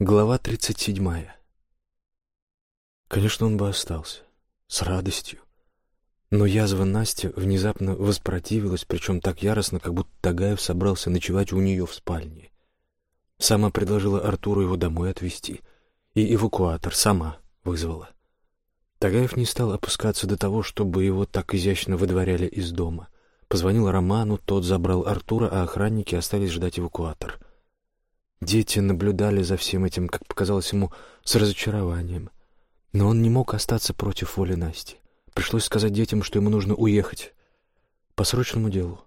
Глава тридцать седьмая. Конечно, он бы остался. С радостью. Но язва Настя внезапно воспротивилась, причем так яростно, как будто Тагаев собрался ночевать у нее в спальне. Сама предложила Артуру его домой отвезти. И эвакуатор сама вызвала. Тагаев не стал опускаться до того, чтобы его так изящно выдворяли из дома. Позвонил Роману, тот забрал Артура, а охранники остались ждать эвакуатор. Дети наблюдали за всем этим, как показалось ему, с разочарованием. Но он не мог остаться против воли Насти. Пришлось сказать детям, что ему нужно уехать. По срочному делу.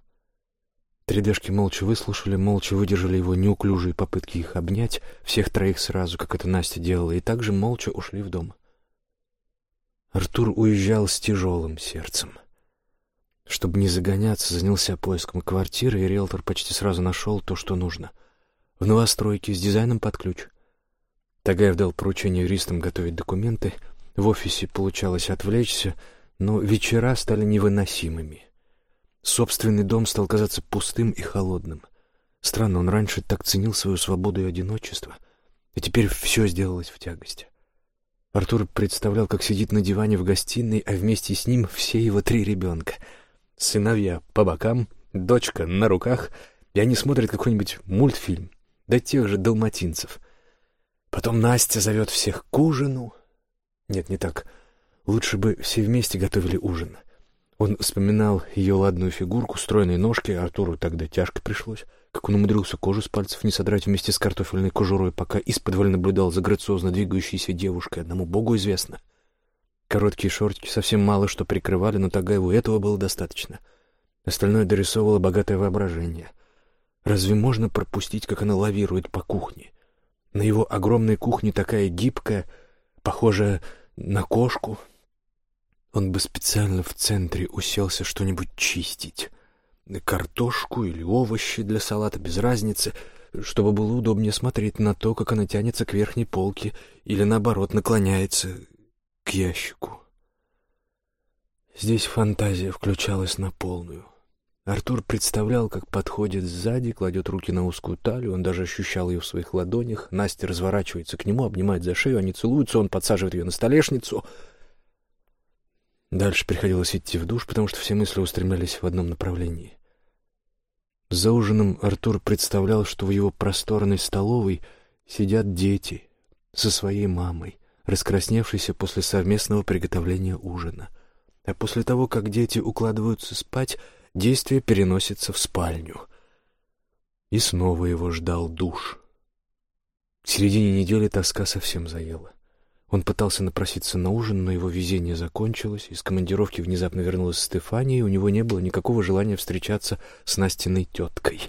Тридешки молча выслушали, молча выдержали его неуклюжие попытки их обнять, всех троих сразу, как это Настя делала, и также молча ушли в дом. Артур уезжал с тяжелым сердцем. Чтобы не загоняться, занялся поиском квартиры, и риэлтор почти сразу нашел то, что нужно — в новостройке с дизайном под ключ. Тагаев дал поручение юристам готовить документы. В офисе получалось отвлечься, но вечера стали невыносимыми. Собственный дом стал казаться пустым и холодным. Странно, он раньше так ценил свою свободу и одиночество, а теперь все сделалось в тягости. Артур представлял, как сидит на диване в гостиной, а вместе с ним все его три ребенка. Сыновья по бокам, дочка на руках, и они смотрят какой-нибудь мультфильм до тех же далматинцев. Потом Настя зовет всех к ужину. Нет, не так. Лучше бы все вместе готовили ужин. Он вспоминал ее ладную фигурку, стройные ножки, Артуру тогда тяжко пришлось, как он умудрился кожу с пальцев не содрать вместе с картофельной кожурой, пока исподволь наблюдал за грациозно двигающейся девушкой, одному богу известно. Короткие шортики совсем мало что прикрывали, но Тагаеву этого было достаточно. Остальное дорисовывало богатое воображение — Разве можно пропустить, как она лавирует по кухне? На его огромной кухне такая гибкая, похожая на кошку. Он бы специально в центре уселся что-нибудь чистить. Картошку или овощи для салата, без разницы, чтобы было удобнее смотреть на то, как она тянется к верхней полке или, наоборот, наклоняется к ящику. Здесь фантазия включалась на полную. Артур представлял, как подходит сзади, кладет руки на узкую талию, он даже ощущал ее в своих ладонях. Настя разворачивается к нему, обнимает за шею, они целуются, он подсаживает ее на столешницу. Дальше приходилось идти в душ, потому что все мысли устремлялись в одном направлении. За ужином Артур представлял, что в его просторной столовой сидят дети со своей мамой, раскрасневшейся после совместного приготовления ужина. А после того, как дети укладываются спать, действие переносится в спальню. И снова его ждал душ. В середине недели тоска совсем заела. Он пытался напроситься на ужин, но его везение закончилось. Из командировки внезапно вернулась Стефания, и у него не было никакого желания встречаться с Настиной теткой.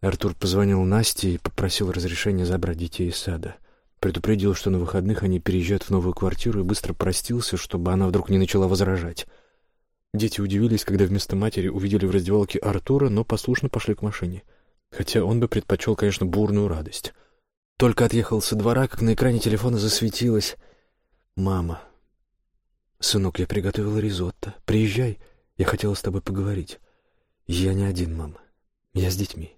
Артур позвонил Насте и попросил разрешения забрать детей из сада. Предупредил, что на выходных они переезжают в новую квартиру, и быстро простился, чтобы она вдруг не начала возражать. Дети удивились, когда вместо матери увидели в раздевалке Артура, но послушно пошли к машине. Хотя он бы предпочел, конечно, бурную радость. Только отъехал со двора, как на экране телефона засветилось. «Мама». «Сынок, я приготовила ризотто. Приезжай, я хотела с тобой поговорить». «Я не один, мама. Я с детьми».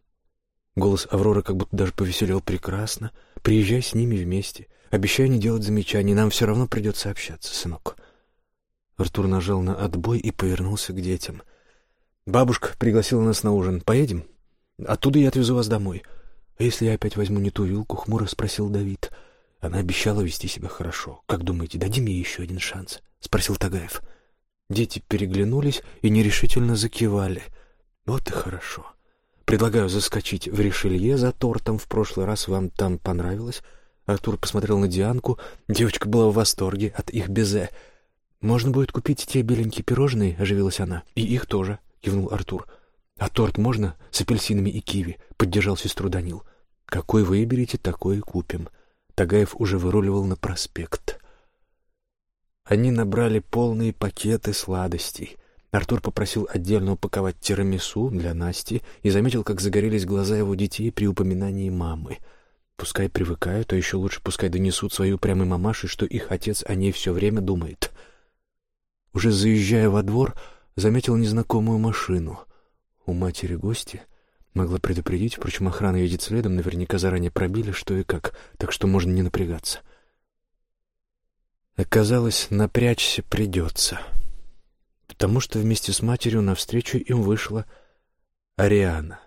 Голос Авроры как будто даже повеселел прекрасно. «Приезжай с ними вместе. Обещай не делать замечаний, нам все равно придется общаться, сынок». Артур нажал на отбой и повернулся к детям. «Бабушка пригласила нас на ужин. Поедем? Оттуда я отвезу вас домой». «А если я опять возьму не ту вилку?» — хмуро спросил Давид. Она обещала вести себя хорошо. «Как думаете, дадим ей еще один шанс?» — спросил Тагаев. Дети переглянулись и нерешительно закивали. «Вот и хорошо. Предлагаю заскочить в Ришелье за тортом. В прошлый раз вам там понравилось?» Артур посмотрел на Дианку. Девочка была в восторге от их безе. «Можно будет купить те беленькие пирожные?» — оживилась она. «И их тоже», — кивнул Артур. «А торт можно с апельсинами и киви?» — поддержал сестру Данил. «Какой выберете, такой и купим». Тагаев уже выруливал на проспект. Они набрали полные пакеты сладостей. Артур попросил отдельно упаковать тирамису для Насти и заметил, как загорелись глаза его детей при упоминании мамы. Пускай привыкают, а еще лучше пускай донесут свою упрямой мамаше, что их отец о ней все время думает. Уже заезжая во двор, заметил незнакомую машину. У матери гости. Могла предупредить, впрочем, охрана едет следом, наверняка заранее пробили, что и как, так что можно не напрягаться. Оказалось, напрячься придется, потому что вместе с матерью навстречу им вышла Ариана.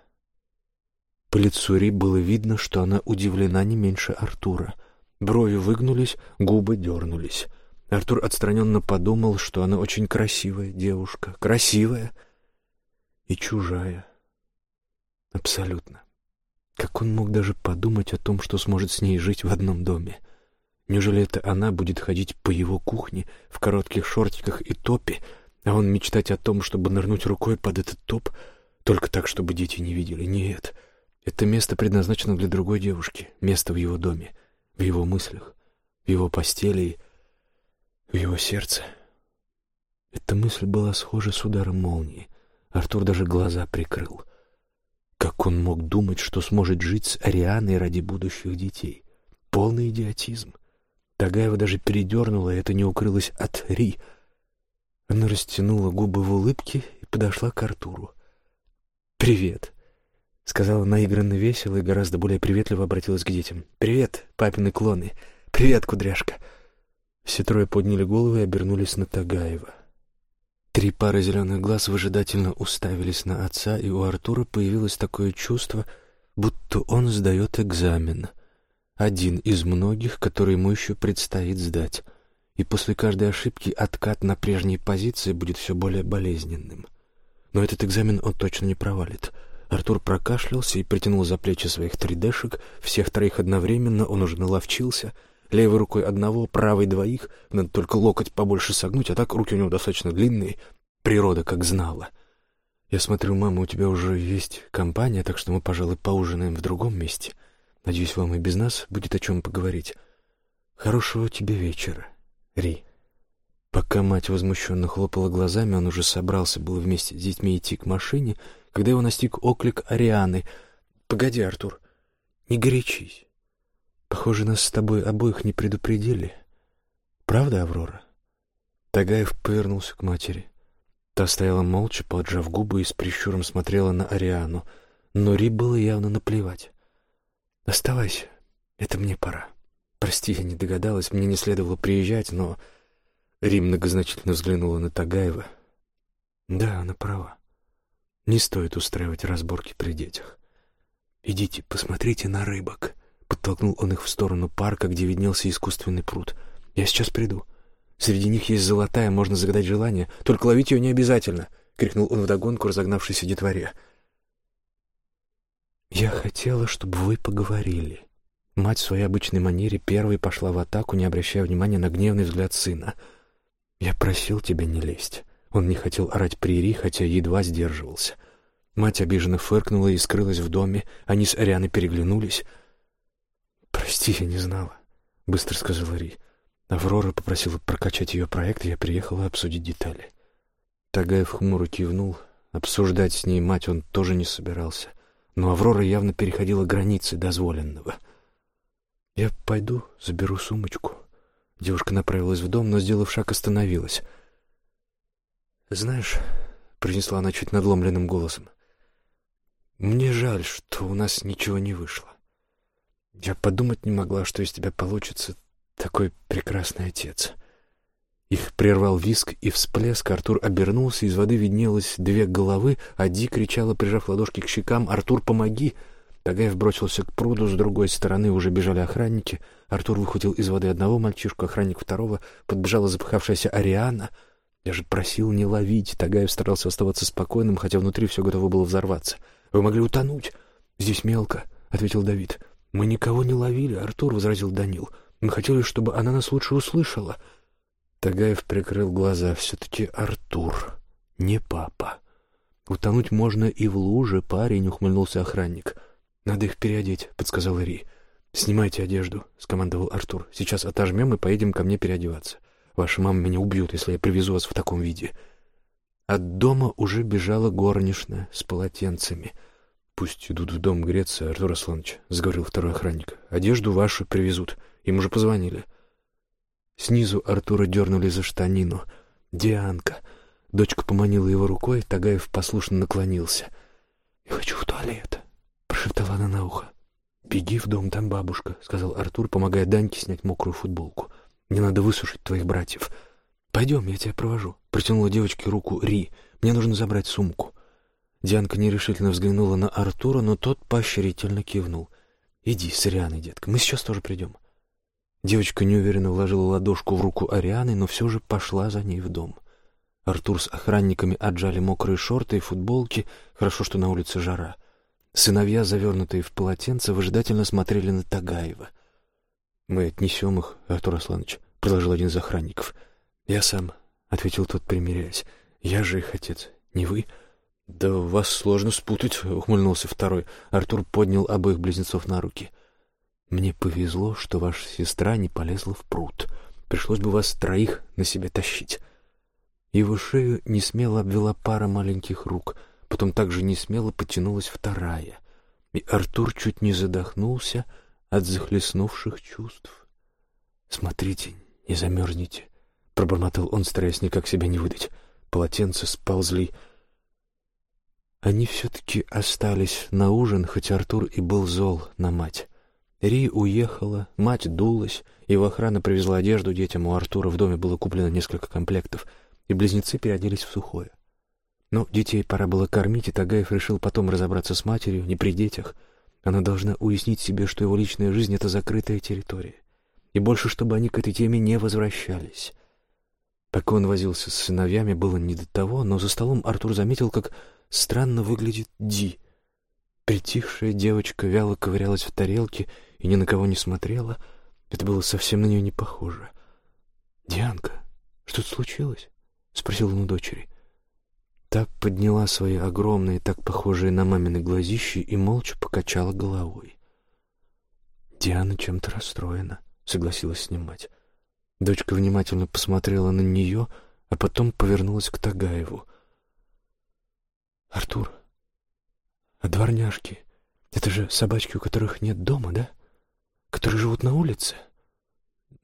По лицу Ри было видно, что она удивлена не меньше Артура. Брови выгнулись, губы дернулись. Артур отстраненно подумал, что она очень красивая девушка. Красивая и чужая. Абсолютно. Как он мог даже подумать о том, что сможет с ней жить в одном доме? Неужели это она будет ходить по его кухне в коротких шортиках и топе, а он мечтать о том, чтобы нырнуть рукой под этот топ, только так, чтобы дети не видели? Нет. — это место предназначено для другой девушки, место в его доме, в его мыслях, в его постели в его сердце. Эта мысль была схожа с ударом молнии. Артур даже глаза прикрыл. Как он мог думать, что сможет жить с Арианой ради будущих детей? Полный идиотизм. Тагаева даже передернула, и это не укрылось от Ри. Она растянула губы в улыбке и подошла к Артуру. «Привет», — сказала наигранно весело и гораздо более приветливо обратилась к детям. «Привет, папины клоны! Привет, кудряшка!» Все трое подняли головы и обернулись на Тагаева. Три пары зеленых глаз выжидательно уставились на отца, и у Артура появилось такое чувство, будто он сдает экзамен. Один из многих, который ему еще предстоит сдать. И после каждой ошибки откат на прежние позиции будет все более болезненным. Но этот экзамен он точно не провалит — Артур прокашлялся и притянул за плечи своих тридешек. Всех троих одновременно он уже наловчился. Левой рукой одного, правой двоих. Надо только локоть побольше согнуть, а так руки у него достаточно длинные. Природа как знала. Я смотрю, мама, у тебя уже есть компания, так что мы, пожалуй, поужинаем в другом месте. Надеюсь, вам и без нас будет о чем поговорить. Хорошего тебе вечера, Ри. Пока мать возмущенно хлопала глазами, он уже собрался было вместе с детьми идти к машине — когда его настиг оклик Арианы. «Погоди, Артур, не горячись. Похоже, нас с тобой обоих не предупредили. Правда, Аврора?» Тагаев повернулся к матери. Та стояла молча, поджав губы и с прищуром смотрела на Ариану, но Ри было явно наплевать. «Оставайся, это мне пора. Прости, я не догадалась, мне не следовало приезжать, но...» Ри многозначительно взглянула на Тагаева. «Да, она права. Не стоит устраивать разборки при детях. «Идите, посмотрите на рыбок», — подтолкнул он их в сторону парка, где виднелся искусственный пруд. «Я сейчас приду. Среди них есть золотая, можно загадать желание, только ловить ее не обязательно», — крикнул он вдогонку разогнавшейся детворе. «Я хотела, чтобы вы поговорили». Мать в своей обычной манере первой пошла в атаку, не обращая внимания на гневный взгляд сына. «Я просил тебя не лезть. Он не хотел орать при хотя едва сдерживался. Мать обиженно фыркнула и скрылась в доме. Они с Арианой переглянулись. «Прости, я не знала», — быстро сказала Ри. Аврора попросила прокачать ее проект, и я приехала обсудить детали. Тагаев хмуро кивнул. Обсуждать с ней мать он тоже не собирался. Но Аврора явно переходила границы дозволенного. «Я пойду, заберу сумочку». Девушка направилась в дом, но, сделав шаг, остановилась — «Знаешь», — произнесла она чуть надломленным голосом, — «мне жаль, что у нас ничего не вышло. Я подумать не могла, что из тебя получится такой прекрасный отец». Их прервал виск и всплеск, Артур обернулся, из воды виднелось две головы, а Ди кричала, прижав ладошки к щекам, «Артур, помоги!» Тагаев бросился к пруду, с другой стороны уже бежали охранники. Артур выхватил из воды одного мальчишку, охранник второго, подбежала запыхавшаяся Ариана — я же просил не ловить. Тагаев старался оставаться спокойным, хотя внутри все готово было взорваться. Вы могли утонуть. Здесь мелко, ответил Давид. Мы никого не ловили, Артур, возразил Данил. Мы хотели, чтобы она нас лучше услышала. Тагаев прикрыл глаза. Все-таки Артур, не папа. Утонуть можно и в луже, парень, ухмыльнулся охранник. Надо их переодеть, подсказал Ри. «Снимайте одежду», — скомандовал Артур. «Сейчас отожмем и поедем ко мне переодеваться». Ваша мама меня убьет, если я привезу вас в таком виде. От дома уже бежала горничная с полотенцами. «Пусть идут в дом греться, Артур Асланович», — заговорил второй охранник. «Одежду вашу привезут. Им уже позвонили». Снизу Артура дернули за штанину. «Дианка». Дочка поманила его рукой, Тагаев послушно наклонился. «Я хочу в туалет». прошептала она на ухо. «Беги в дом, там бабушка», — сказал Артур, помогая Даньке снять мокрую футболку. «Не надо высушить твоих братьев. Пойдем, я тебя провожу», — протянула девочке руку Ри. «Мне нужно забрать сумку». Дианка нерешительно взглянула на Артура, но тот поощрительно кивнул. «Иди с Арианой, детка, мы сейчас тоже придем». Девочка неуверенно вложила ладошку в руку Арианы, но все же пошла за ней в дом. Артур с охранниками отжали мокрые шорты и футболки, хорошо, что на улице жара. Сыновья, завернутые в полотенце, выжидательно смотрели на Тагаева. «Мы отнесем их, Артур Асланович», — предложил один из охранников. «Я сам», — ответил тот, примиряясь. «Я же их отец, не вы?» «Да вас сложно спутать», — ухмыльнулся второй. Артур поднял обоих близнецов на руки. «Мне повезло, что ваша сестра не полезла в пруд. Пришлось бы вас троих на себе тащить». Его шею несмело обвела пара маленьких рук, потом также несмело потянулась вторая, и Артур чуть не задохнулся от захлестнувших чувств. «Смотрите, не замерзните», — пробормотал он, стараясь никак себя не выдать. Полотенца сползли, — они все-таки остались на ужин, хоть Артур и был зол на мать. Ри уехала, мать дулась, его охрана привезла одежду детям, у Артура в доме было куплено несколько комплектов, и близнецы переоделись в сухое. Но детей пора было кормить, и Тагаев решил потом разобраться с матерью, не при детях. Она должна уяснить себе, что его личная жизнь — это закрытая территория. И больше, чтобы они к этой теме не возвращались. Пока он возился с сыновьями, было не до того, но за столом Артур заметил, как Странно выглядит Ди. Притихшая девочка вяло ковырялась в тарелке и ни на кого не смотрела. Это было совсем на нее не похоже. «Дианка, что-то случилось?» — спросил он у дочери. Та подняла свои огромные, так похожие на мамины глазищи и молча покачала головой. «Диана чем-то расстроена», — согласилась с ним. Дочка внимательно посмотрела на нее, а потом повернулась к Тагаеву. «Артур, а дворняжки — это же собачки, у которых нет дома, да? Которые живут на улице?»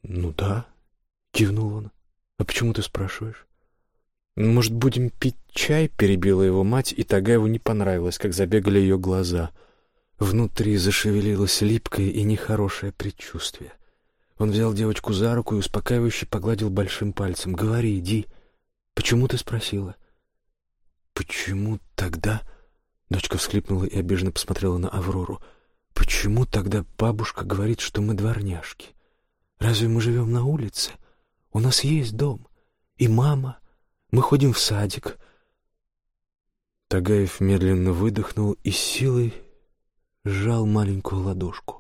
«Ну да», — кивнул он. «А почему ты спрашиваешь?» «Может, будем пить чай?» — перебила его мать, и Тагаеву не понравилось, как забегали ее глаза. Внутри зашевелилось липкое и нехорошее предчувствие. Он взял девочку за руку и успокаивающе погладил большим пальцем. «Говори, иди. Почему ты спросила?» «Почему тогда...» Дочка всхлипнула и обиженно посмотрела на Аврору. «Почему тогда бабушка говорит, что мы дворняжки? Разве мы живем на улице? У нас есть дом. И мама. Мы ходим в садик». Тагаев медленно выдохнул и силой сжал маленькую ладошку.